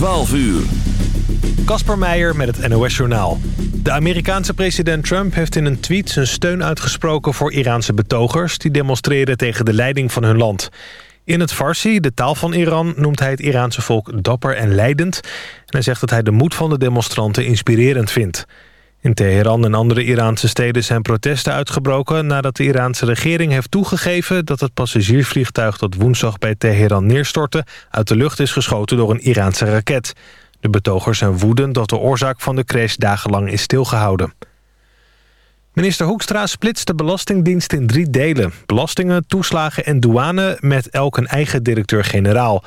12 uur. Kasper Meijer met het NOS-journaal. De Amerikaanse president Trump heeft in een tweet zijn steun uitgesproken... voor Iraanse betogers die demonstreren tegen de leiding van hun land. In het Farsi, de taal van Iran, noemt hij het Iraanse volk dapper en leidend... en hij zegt dat hij de moed van de demonstranten inspirerend vindt. In Teheran en andere Iraanse steden zijn protesten uitgebroken... nadat de Iraanse regering heeft toegegeven... dat het passagiersvliegtuig dat woensdag bij Teheran neerstortte... uit de lucht is geschoten door een Iraanse raket. De betogers zijn woedend dat de oorzaak van de crash dagenlang is stilgehouden. Minister Hoekstra splitst de Belastingdienst in drie delen. Belastingen, toeslagen en douane met elk een eigen directeur-generaal...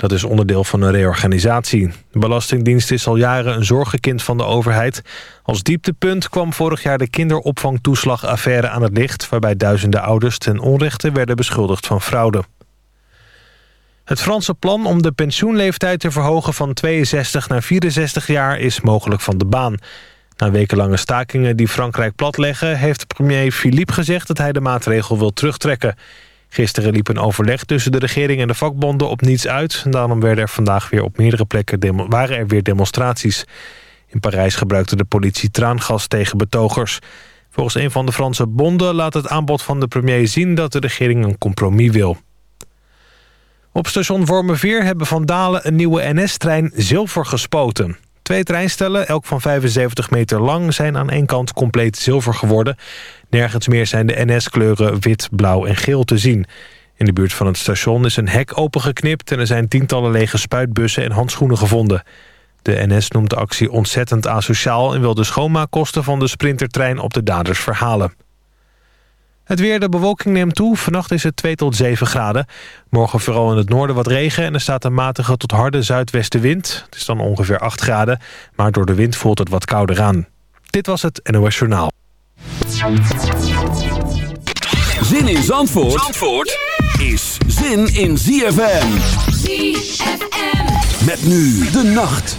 Dat is onderdeel van een reorganisatie. De Belastingdienst is al jaren een zorgenkind van de overheid. Als dieptepunt kwam vorig jaar de kinderopvangtoeslagaffaire aan het licht... waarbij duizenden ouders ten onrechte werden beschuldigd van fraude. Het Franse plan om de pensioenleeftijd te verhogen van 62 naar 64 jaar is mogelijk van de baan. Na wekenlange stakingen die Frankrijk platleggen... heeft premier Philippe gezegd dat hij de maatregel wil terugtrekken... Gisteren liep een overleg tussen de regering en de vakbonden op niets uit. Daarom werden er vandaag weer op meerdere plekken waren er weer demonstraties. In Parijs gebruikte de politie traangas tegen betogers. Volgens een van de Franse bonden laat het aanbod van de premier zien... dat de regering een compromis wil. Op station Wormerveer hebben vandalen een nieuwe NS-trein zilver gespoten. Twee treinstellen, elk van 75 meter lang, zijn aan één kant compleet zilver geworden. Nergens meer zijn de NS-kleuren wit, blauw en geel te zien. In de buurt van het station is een hek opengeknipt... en er zijn tientallen lege spuitbussen en handschoenen gevonden. De NS noemt de actie ontzettend asociaal... en wil de schoonmaakkosten van de sprintertrein op de daders verhalen. Het weer, de bewolking neemt toe. Vannacht is het 2 tot 7 graden. Morgen vooral in het noorden wat regen... en er staat een matige tot harde zuidwestenwind. Het is dan ongeveer 8 graden, maar door de wind voelt het wat kouder aan. Dit was het NOS Journaal. Zin in Zandvoort, Zandvoort is zin in ZFM. ZFM. Met nu de nacht.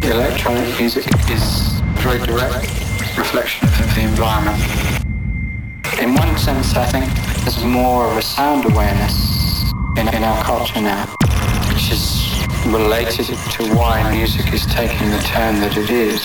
Electronic music is very direct reflection of the environment. In one sense, I think there's more of a sound awareness in, in our culture now, is related to why music is taking the turn that it is.